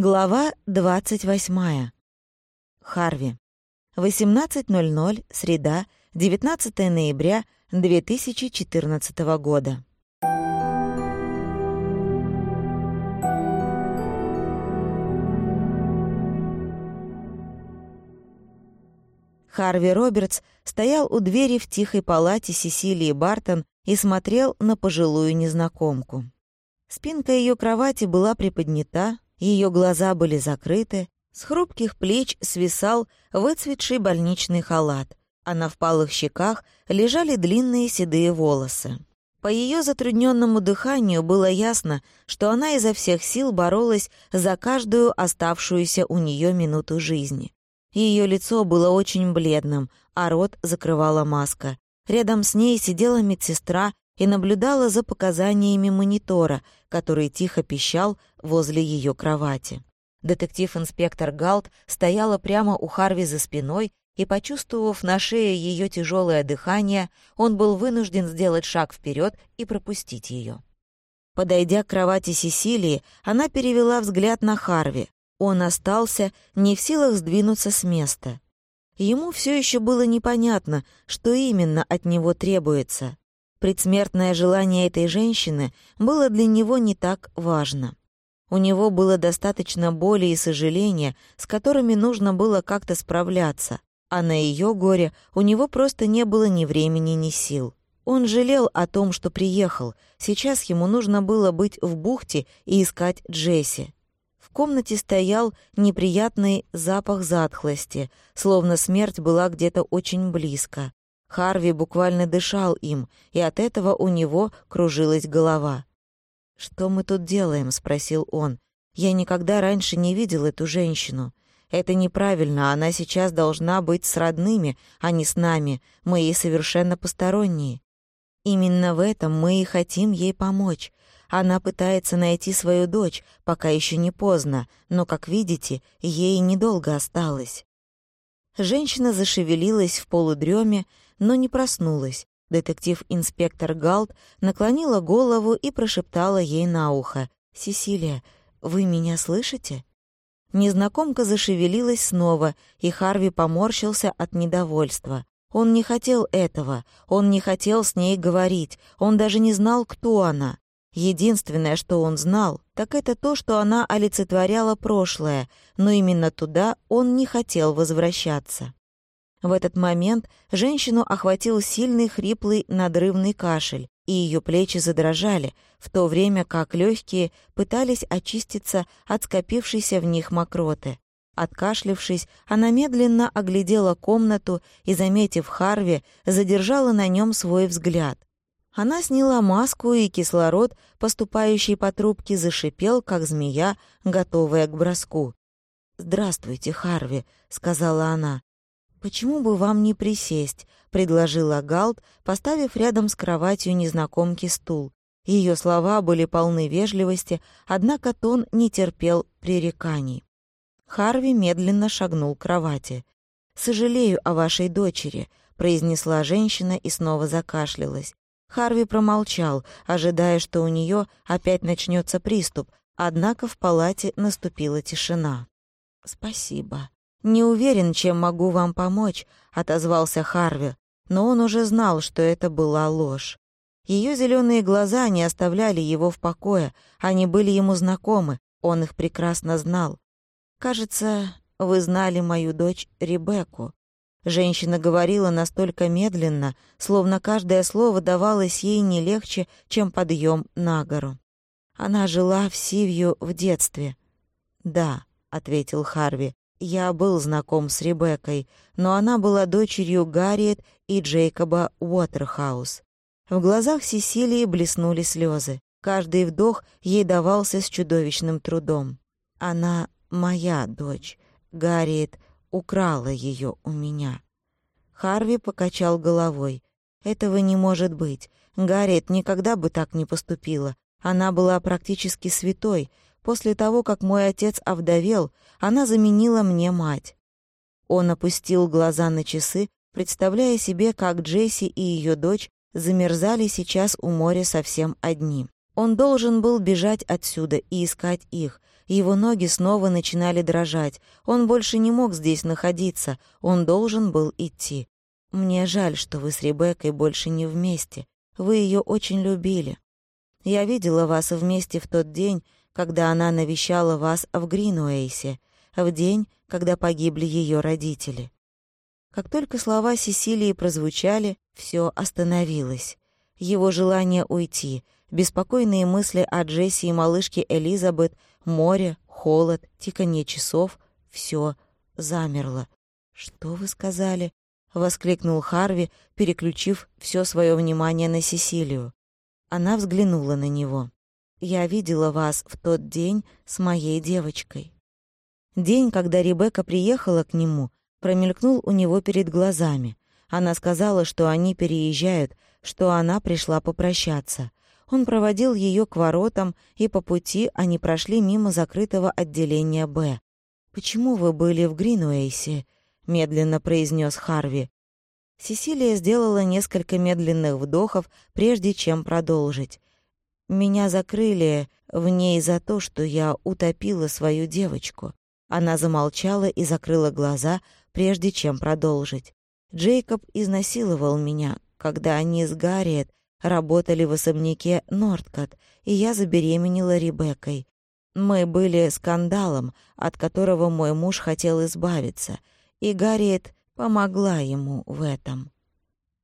Глава 28. Харви. 18.00, среда, 19 ноября 2014 года. Харви Робертс стоял у двери в тихой палате Сесилии Бартон и смотрел на пожилую незнакомку. Спинка ее кровати была приподнята, ее глаза были закрыты, с хрупких плеч свисал выцветший больничный халат, а на впалых щеках лежали длинные седые волосы. По ее затрудненному дыханию было ясно, что она изо всех сил боролась за каждую оставшуюся у нее минуту жизни. Ее лицо было очень бледным, а рот закрывала маска. Рядом с ней сидела медсестра и наблюдала за показаниями монитора, который тихо пищал возле ее кровати. Детектив-инспектор Галт стояла прямо у Харви за спиной, и, почувствовав на шее ее тяжелое дыхание, он был вынужден сделать шаг вперед и пропустить ее. Подойдя к кровати Сесилии, она перевела взгляд на Харви. Он остался не в силах сдвинуться с места. Ему все еще было непонятно, что именно от него требуется. Предсмертное желание этой женщины было для него не так важно. У него было достаточно боли и сожаления, с которыми нужно было как-то справляться, а на ее горе у него просто не было ни времени, ни сил. Он жалел о том, что приехал. Сейчас ему нужно было быть в бухте и искать Джесси. В комнате стоял неприятный запах затхлости, словно смерть была где-то очень близко. Харви буквально дышал им, и от этого у него кружилась голова. «Что мы тут делаем?» — спросил он. «Я никогда раньше не видел эту женщину. Это неправильно, она сейчас должна быть с родными, а не с нами, мы ей совершенно посторонние. Именно в этом мы и хотим ей помочь. Она пытается найти свою дочь, пока еще не поздно, но, как видите, ей недолго осталось». Женщина зашевелилась в полудреме, но не проснулась. Детектив-инспектор Галт наклонила голову и прошептала ей на ухо. «Сесилия, вы меня слышите?» Незнакомка зашевелилась снова, и Харви поморщился от недовольства. Он не хотел этого, он не хотел с ней говорить, он даже не знал, кто она. Единственное, что он знал, так это то, что она олицетворяла прошлое, но именно туда он не хотел возвращаться. В этот момент женщину охватил сильный хриплый надрывный кашель, и ее плечи задрожали, в то время как легкие пытались очиститься от скопившейся в них мокроты. Откашлившись, она медленно оглядела комнату и, заметив Харви, задержала на нем свой взгляд. Она сняла маску, и кислород, поступающий по трубке, зашипел, как змея, готовая к броску. «Здравствуйте, Харви», — сказала она. «Почему бы вам не присесть?» — предложила Галт, поставив рядом с кроватью незнакомки стул. Ее слова были полны вежливости, однако тон не терпел пререканий. Харви медленно шагнул к кровати. «Сожалею о вашей дочери», — произнесла женщина и снова закашлялась. Харви промолчал, ожидая, что у нее опять начнется приступ, однако в палате наступила тишина. «Спасибо», «Не уверен, чем могу вам помочь», — отозвался Харви, но он уже знал, что это была ложь. Ее зеленые глаза не оставляли его в покое, они были ему знакомы, он их прекрасно знал. «Кажется, вы знали мою дочь Ребекку». Женщина говорила настолько медленно, словно каждое слово давалось ей не легче, чем подъем на гору. Она жила в Сивью в детстве. «Да», — ответил Харви, я был знаком с Ребеккой, но она была дочерью Гарриет и Джейкоба Уотерхаус. В глазах Сесилии блеснули слезы. Каждый вдох ей давался с чудовищным трудом. Она моя дочь. Гарриет украла ее у меня. Харви покачал головой. Этого не может быть. Гарриет никогда бы так не поступила. Она была практически святой, После того, как мой отец овдовел, она заменила мне мать. Он опустил глаза на часы, представляя себе, как Джесси и ее дочь замерзали сейчас у моря совсем одни. Он должен был бежать отсюда и искать их. Его ноги снова начинали дрожать. Он больше не мог здесь находиться. Он должен был идти. «Мне жаль, что вы с Ребеккой больше не вместе. Вы ее очень любили. Я видела вас вместе в тот день, когда она навещала вас в Гринуэйсе, в день, когда погибли ее родители». Как только слова Сесилии прозвучали, все остановилось. Его желание уйти, беспокойные мысли о Джесси и малышке Элизабет, море, холод, тиканье часов — все замерло. «Что вы сказали?» — воскликнул Харви, переключив все свое внимание на Сесилию. Она взглянула на него. «Я видела вас в тот день с моей девочкой». День, когда Ребекка приехала к нему, промелькнул у него перед глазами. Она сказала, что они переезжают, что она пришла попрощаться. Он проводил ее к воротам, и по пути они прошли мимо закрытого отделения «Б». «Почему вы были в Гринуэйсе?» — медленно произнес Харви. Сесилия сделала несколько медленных вдохов, прежде чем продолжить. «Меня закрыли в ней за то, что я утопила свою девочку». Она замолчала и закрыла глаза, прежде чем продолжить. Джейкоб изнасиловал меня, когда они с Гарриет работали в особняке Нордкот, и я забеременела Ребеккой. Мы были скандалом, от которого мой муж хотел избавиться, и Гарриет помогла ему в этом.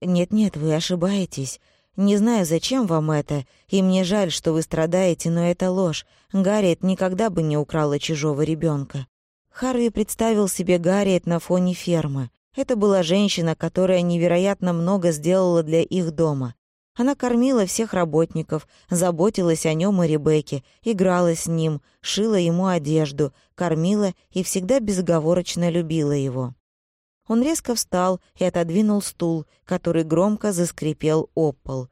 «Нет-нет, вы ошибаетесь. Не знаю, зачем вам это, и мне жаль, что вы страдаете, но это ложь. Гарриет никогда бы не украла чужого ребенка. Харви представил себе Гарриет на фоне фермы. Это была женщина, которая невероятно много сделала для их дома. Она кормила всех работников, заботилась о нем и Ребекке, играла с ним, шила ему одежду, кормила и всегда безоговорочно любила его. Он резко встал и отодвинул стул, который громко заскрипел об пол.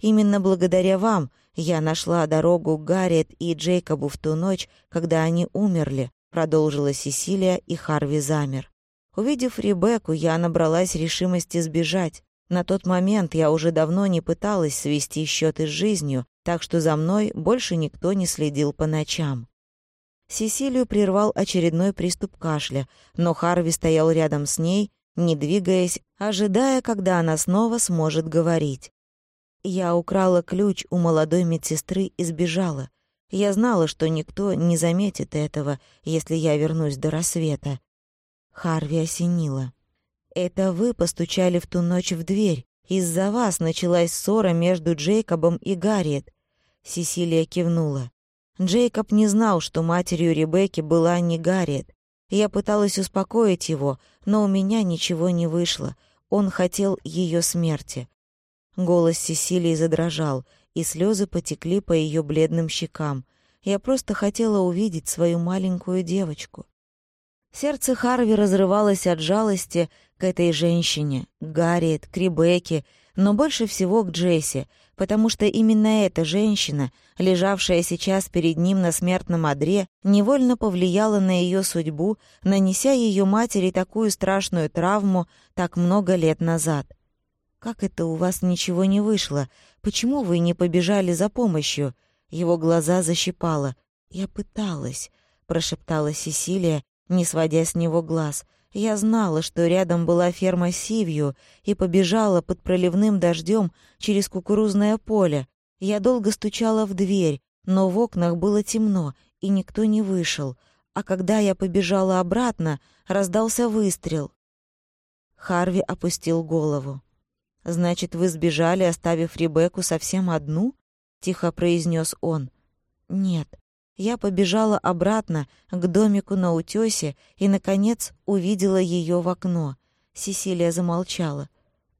«Именно благодаря вам я нашла дорогу Гарриет и Джейкобу в ту ночь, когда они умерли», продолжила Сесилия, и Харви замер. Увидев Ребекку, я набралась решимости сбежать. На тот момент я уже давно не пыталась свести счеты с жизнью, так что за мной больше никто не следил по ночам. Сесилию прервал очередной приступ кашля, но Харви стоял рядом с ней, не двигаясь, ожидая, когда она снова сможет говорить. Я украла ключ у молодой медсестры и сбежала. Я знала, что никто не заметит этого, если я вернусь до рассвета. Харви осенило. «Это вы постучали в ту ночь в дверь. Из-за вас началась ссора между Джейкобом и Гарриет». Сесилия кивнула. Джейкоб не знал, что матерью Ребекки была не Гарриет. Я пыталась успокоить его, но у меня ничего не вышло. Он хотел ее смерти. Голос Сесилии задрожал, и слезы потекли по ее бледным щекам. Я просто хотела увидеть свою маленькую девочку. Сердце Харви разрывалось от жалости к этой женщине, к Гарриет, к Ребекке, но больше всего к Джесси, потому что именно эта женщина, лежавшая сейчас перед ним на смертном одре, невольно повлияла на ее судьбу, нанеся ее матери такую страшную травму так много лет назад. «Как это у вас ничего не вышло? Почему вы не побежали за помощью?» Его глаза защипало. «Я пыталась», — прошептала Сесилия, не сводя с него глаз. Я знала, что рядом была ферма Сивью, и побежала под проливным дождем через кукурузное поле. Я долго стучала в дверь, но в окнах было темно, и никто не вышел. А когда я побежала обратно, раздался выстрел. Харви опустил голову. «Значит, вы сбежали, оставив Ребекку совсем одну?» — тихо произнес он. «Нет, я побежала обратно к домику на утёсе и, наконец, увидела её в окно. Сесилия замолчала.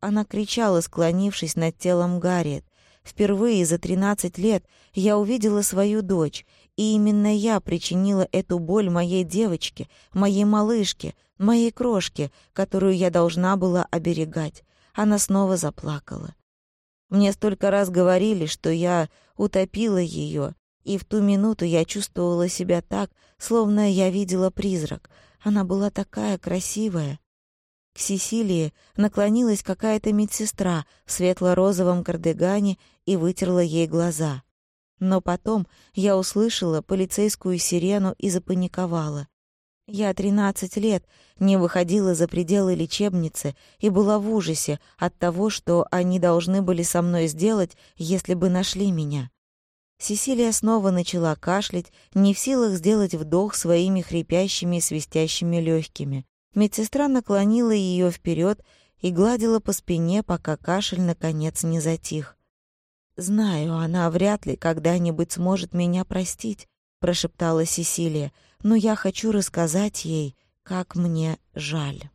Она кричала, склонившись над телом Гарриет. Впервые за тринадцать лет я увидела свою дочь, и именно я причинила эту боль моей девочке, моей малышке, моей крошке, которую я должна была оберегать. Она снова заплакала. Мне столько раз говорили, что я утопила ее, и в ту минуту я чувствовала себя так, словно я видела призрак. Она была такая красивая. К Сесилии наклонилась какая-то медсестра в светло-розовом кардигане и вытерла ей глаза. Но потом я услышала полицейскую сирену и запаниковала. Я 13 лет не выходила за пределы лечебницы и была в ужасе от того, что они должны были со мной сделать, если бы нашли меня. Сесилия снова начала кашлять, не в силах сделать вдох своими хрипящими и свистящими легкими. Медсестра наклонила ее вперед и гладила по спине, пока кашель наконец не затих. «Знаю, она вряд ли когда-нибудь сможет меня простить», — прошептала Сесилия, «но я хочу рассказать ей, как мне жаль».